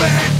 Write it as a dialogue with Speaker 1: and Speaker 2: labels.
Speaker 1: quit